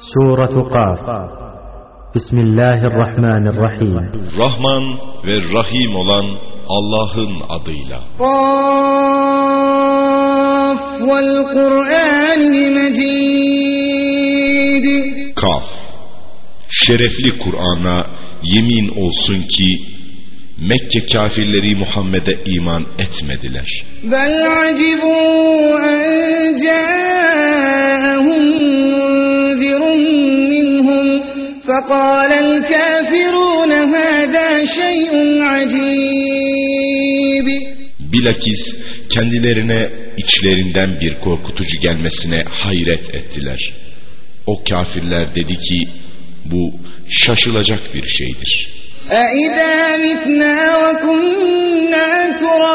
Suratu Kaf Bismillahirrahmanirrahim Rahman ve Rahim olan Allah'ın adıyla. Kaf vel Kur'anil Mecid Kaf Şerefli Kur'an'a yemin olsun ki Mekke kafirleri Muhammed'e iman etmediler. Bel acibu en فقال الكافرون هذا شيء عجيب Bilakis kendilerine içlerinden bir korkutucu gelmesine hayret ettiler. O kafirler dedi ki bu şaşılacak bir şeydir. أَإِذَا مِتْنَا وَكُنَّا تُرَابًا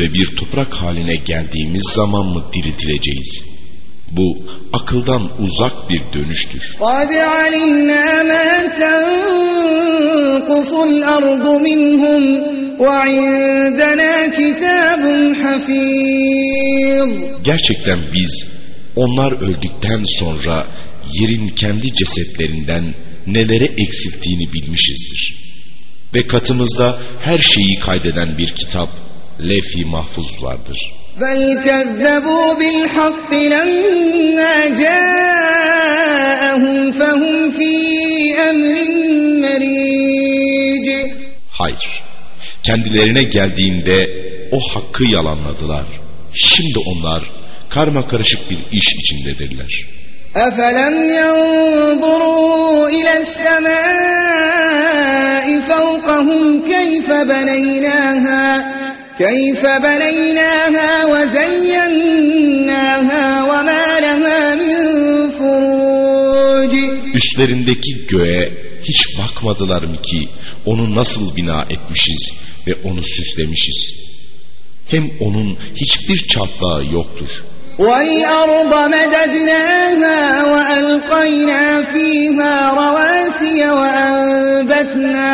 ve bir toprak haline geldiğimiz zaman mı diriltileceğiz? Bu akıldan uzak bir dönüştür. قَدْ عَلِمْنَا مَا تَنقُصُ الْأَرْضُ مِنْهُمْ وَعِندَنَا كِتَابٌ حَفِيظٌ Gerçekten biz onlar öldükten sonra yerin kendi cesetlerinden nelere eksilttiğini bilmişizdir. Ve katımızda her şeyi kaydeden bir kitap, lef-i mahfuz vardır. بل كذبوا بالحق لما جاءهم فهم في أمر مريج Hayır, kendilerine geldiğinde o hakkı yalanladılar. Şimdi onlar karma karışık bir iş içindedirler. أفلم ينظروا إلى السماء فوقهم كيف بنيناها كيف بنيناها وزيناها وما لها من فروج Üstlerindeki göğe hiç bakmadılar mı ki onu nasıl bina etmişiz ve onu süslemişiz. Hem onun hiçbir çatlağı yoktur. والأرض مددناها وألقينا فيها رواسي وأنبتنا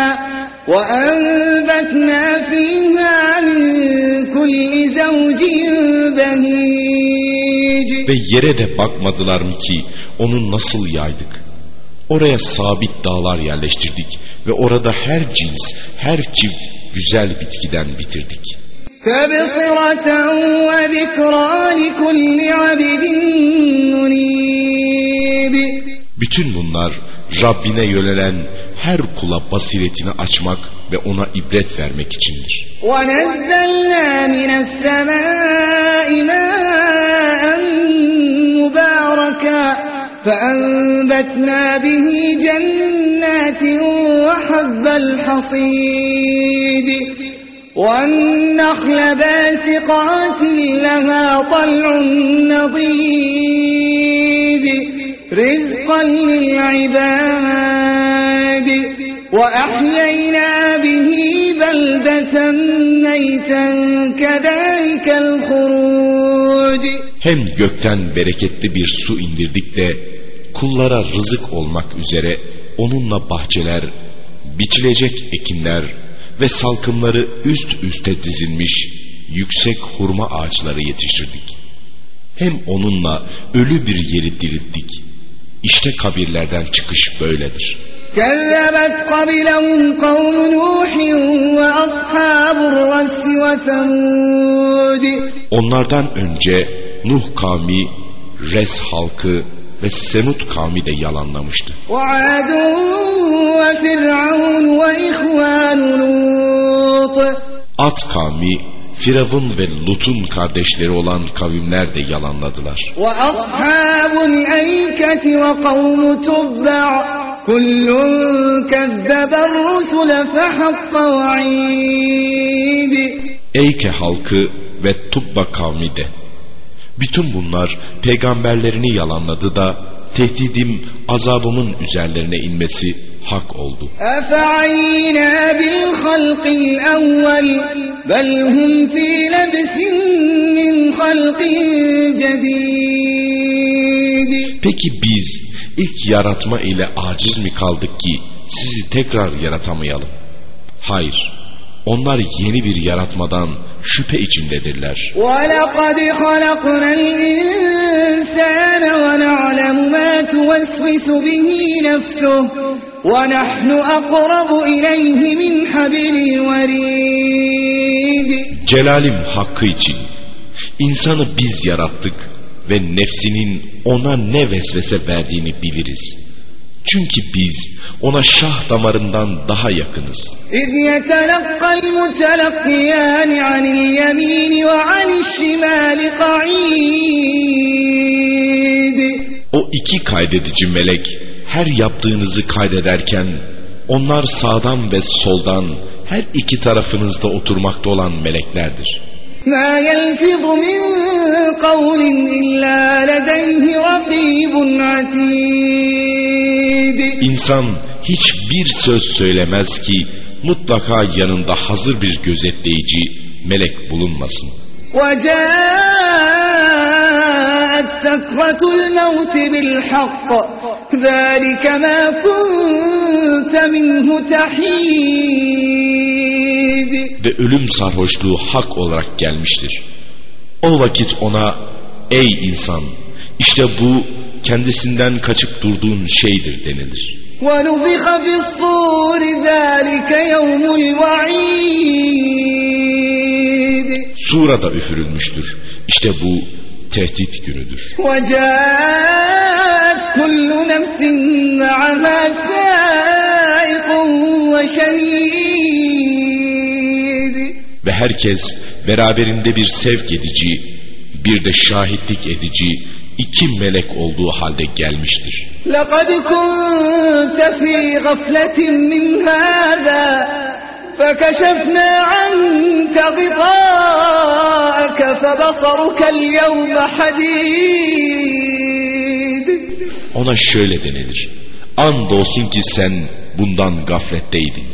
وأنبتنا فيها من كل زوج بهيج Ve yere de bakmadılar mı ki onu nasıl yaydık? Oraya sabit dağlar yerleştirdik ve orada her cins, her çift güzel bitkiden bitirdik. تبصرة وذكرى لكل عبد منيب Bütün bunlar Rabbine yönelen her kula basiretini açmak ve ona ibret vermek içindir. ونزلنا من السماء ماء مباركا فأنبتنا به جنات وحب الحصيد والنخل باسقات لها طلع نضيد رزقا للعباد وأحيينا به بلدة ميتا كذلك الخروج Hem gökten bereketli bir su indirdik de kullara rızık olmak üzere onunla bahçeler, biçilecek ekinler ve salkımları üst üste dizilmiş yüksek hurma ağaçları yetiştirdik. Hem onunla ölü bir yeri dirilttik. İşte kabirlerden çıkış böyledir. كذبت قبلهم قوم نوح وأصحاب الرس وثمود Onlardan önce Nuh kavmi, Res halkı ve Semut kavmi de yalanlamıştı. وعاد وفرعون وإخوان لوط At kavmi, Firavun ve Lut'un kardeşleri olan kavimler de yalanladılar. وأصحاب الأيكة وقوم تبع كل كذب الرسل فحق وعيد Eyke halkı ve Tubba kavmi de. Bütün bunlar peygamberlerini yalanladı da tehdidim azabımın üzerlerine inmesi hak oldu. أفعينا بالخلق الأول بل هم في لبس من خلق جديد Peki biz ilk yaratma ile aciz mi kaldık ki sizi tekrar yaratamayalım? Hayır, onlar yeni bir yaratmadan şüphe içindedirler. وَلَقَدْ خَلَقْنَا الْإِنسَانَ وَنَعْلَمُ مَا تُوَسْوِسُ بِهِ نَفْسُهُ وَنَحْنُ أَقْرَبُ إِلَيْهِ مِنْ حَبِلِ الْوَرِيدِ Celalim hakkı için insanı biz yarattık ve nefsinin ona ne vesvese verdiğini biliriz. Çünkü biz ona şah damarından daha yakınız. إِذْ يَتَلَقَّى الْمُتَلَقِّيَانِ عَنِ الْيَمِينِ وَعَنِ الشِّمَالِ قَعِيدٌ O iki kaydedici melek her yaptığınızı kaydederken onlar sağdan ve soldan her iki tarafınızda oturmakta olan meleklerdir. مَا يَلْفِظُ مِنْ قَوْلٍ إِلَّا لَدَيْهِ رَقِيبٌ عَتِيدٌ İnsan hiçbir söz söylemez ki mutlaka yanında hazır bir gözetleyici melek bulunmasın. وجاءت سكرة الموت بالحق ذلك ما كنت منه تحيد Ve ölüm sarhoşluğu hak olarak gelmiştir. O vakit ona ey insan işte bu kendisinden kaçıp durduğun şeydir denilir. ونفخ في الصور ذلك يوم الوعيد Surada üfürülmüştür. İşte bu tehdit günüdür. وجاءت كل نفس معها سائق وشهيد Ve herkes beraberinde bir sevk edici, bir de şahitlik edici iki melek olduğu halde gelmiştir. لقد كنت في غفلة من هذا فكشفنا عنك غطاءك فبصرك اليوم حديد Ona şöyle denilir. Andolsun ki sen bundan gafletteydin.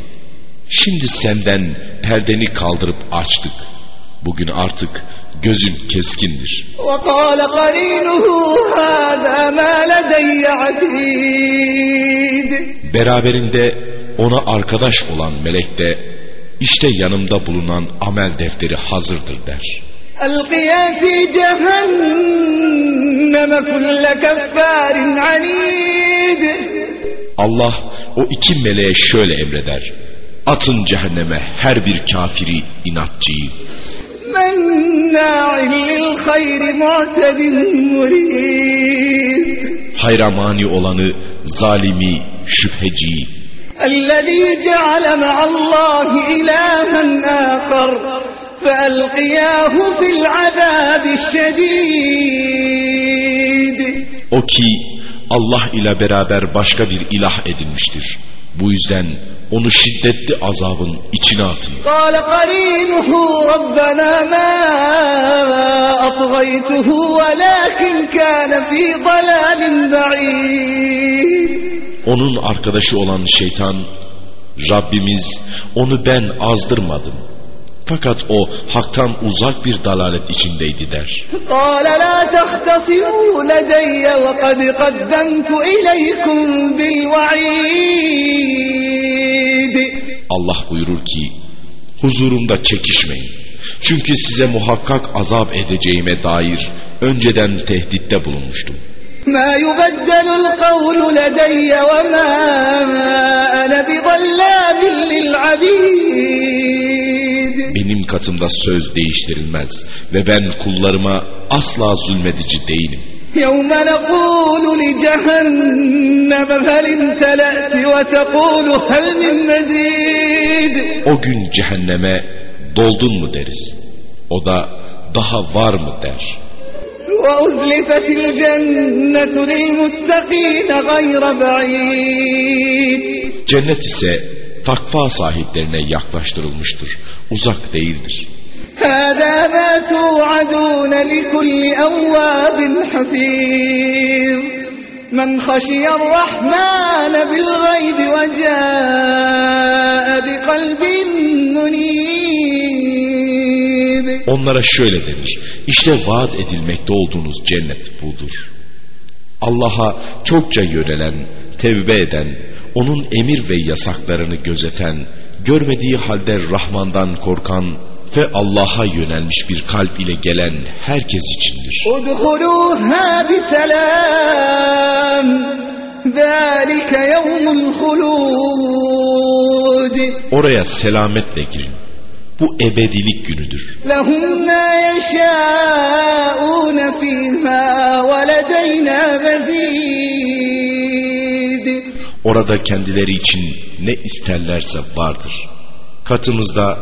Şimdi senden perdeni kaldırıp açtık. Bugün artık gözün keskindir. وقال قرينه هذا ما لدي عتيد Beraberinde ona arkadaş olan melek de işte yanımda bulunan amel defteri hazırdır der. ألقيا في جهنم كل كفار عنيد Allah o iki meleğe şöyle emreder. Atın cehenneme her bir kafiri, inatçıyı. مناع للخير معتد مريب Hayramani olanı, zalimi, şüpheciyi. الذي جعل مع الله إلها آخر فألقياه في العذاب الشديد O ki Allah ile beraber başka bir ilah edinmiştir. Bu yüzden onu şiddetli azabın içine atın. Onun arkadaşı olan şeytan, Rabbimiz onu ben azdırmadım. Fakat o haktan uzak bir dalalet içindeydi der. قال لا تختصروا لدي وقد قدمت إليكم بالوعيد Allah buyurur ki, huzurumda çekişmeyin. Çünkü size muhakkak azap edeceğime dair önceden tehditte bulunmuştum. ما يبدل القول لدي وما أنا بظلام للعبيد Benim katımda söz değiştirilmez ve ben kullarıma asla zulmedici değilim. يوم نقول لجهنم هل امتلأت وتقول هل من مزيد O gün cehenneme doldun mu deriz. O da daha var mı der. وأزلفت الجنة للمتقين غير بعيد Cennet ise takva sahiplerine yaklaştırılmıştır. Uzak değildir. هذا ما توعدون لكل أواب حفيظ من خشي الرحمن بالغيب وجاء بقلب منيب Onlara şöyle denir. İşte vaat edilmekte olduğunuz cennet budur. Allah'a çokça yönelen, tevbe eden, onun emir ve yasaklarını gözeten, görmediği halde Rahman'dan korkan ve Allah'a yönelmiş bir kalp ile gelen herkes içindir. Oraya selametle girin. Bu ebedilik günüdür. Orada kendileri için ne isterlerse vardır. Katımızda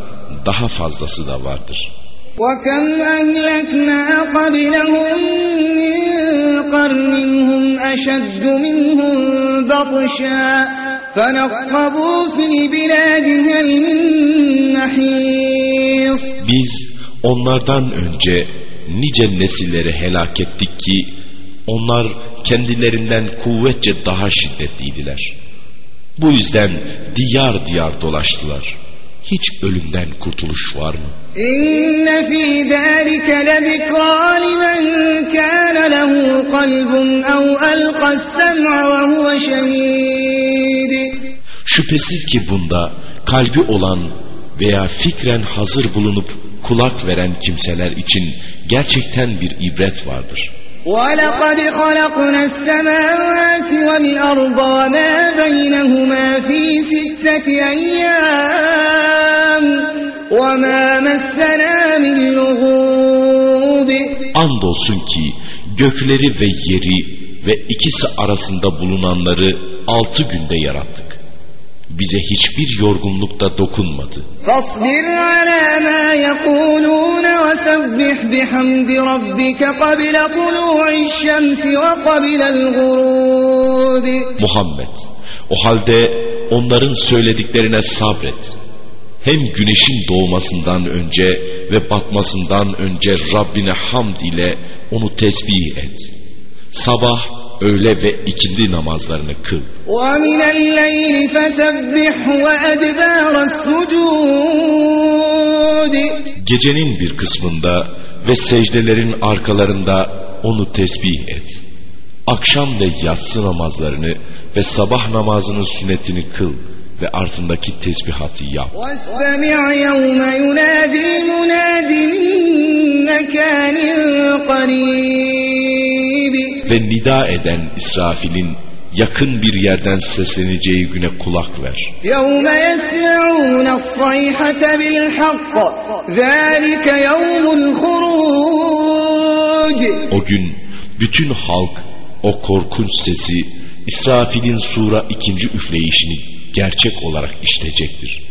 daha fazlası da vardır. وكم أهلكنا قبلهم من قرن هم أشد منهم بطشا فنقبوا في البلاد هل من محيص Biz onlardan önce nice nesilleri helak ettik ki onlar kendilerinden kuvvetçe daha şiddetliydiler. Bu yüzden diyar diyar dolaştılar. Hiç ölümden kurtuluş var mı? İnne fî zâlike lezikrâ limen kâne lehu kalbun ev elqas sem'a ve huve şehîd. Şüphesiz ki bunda kalbi olan veya fikren hazır bulunup kulak veren kimseler için gerçekten bir ibret vardır.'' ولقد خلقنا السماوات والأرض وما بينهما في ستة أيام وما مسنا من لغوب Andolsun ki gökleri ve yeri ve ikisi arasında bulunanları altı günde yarattık. bize hiçbir yorgunluk da dokunmadı. Fasbir ala ma yekulun ve sebbih bihamdi rabbike qabla tulu'iş şemsi ve qabla'l gurubi. Muhammed o halde onların söylediklerine sabret. Hem güneşin doğmasından önce ve batmasından önce Rabbine hamd ile onu tesbih et. Sabah öğle ve ikindi namazlarını kıl. Gecenin bir kısmında ve secdelerin arkalarında onu tesbih et. Akşam ve yatsı namazlarını ve sabah namazının sünnetini kıl ve ardındaki tesbihatı yap Ve nida eden İsrafil'in yakın bir yerden sesleneceği güne kulak ver. يوم يسمعون الصيحة بالحق ذلك يوم الخروج O gün bütün halk o korkunç sesi İsrafil'in sura ikinci üfleyişini gerçek olarak işitecektir.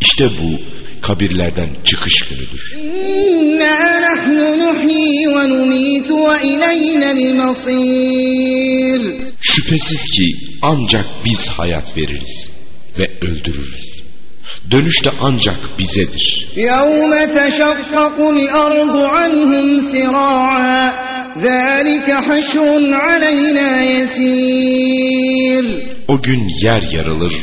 İşte bu kabirlerden çıkış günüdür. إنا نحن نحيي ونميت وإلينا المصير Şüphesiz ki ancak biz hayat veririz ve öldürürüz. Dönüş de ancak bizedir. يوم تشقق الأرض عنهم سراعا ذلك حشر علينا يسير O gün yer yarılır,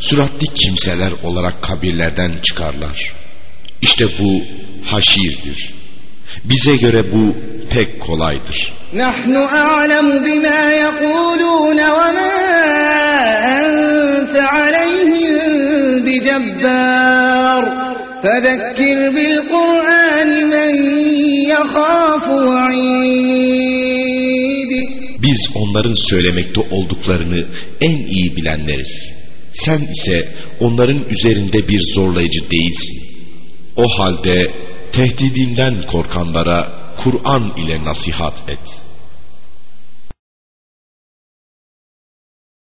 süratli kimseler olarak kabirlerden çıkarlar. İşte bu haşirdir. Bize göre bu pek kolaydır. Nahnu a'lem bima yekulun ve ma ente aleyhim. Fezekkir bil Kur'an men yakhafu Biz onların söylemekte olduklarını en iyi bilenleriz. Sen ise onların üzerinde bir zorlayıcı değilsin. O halde tehdidinden korkanlara Kur'an ile nasihat et.''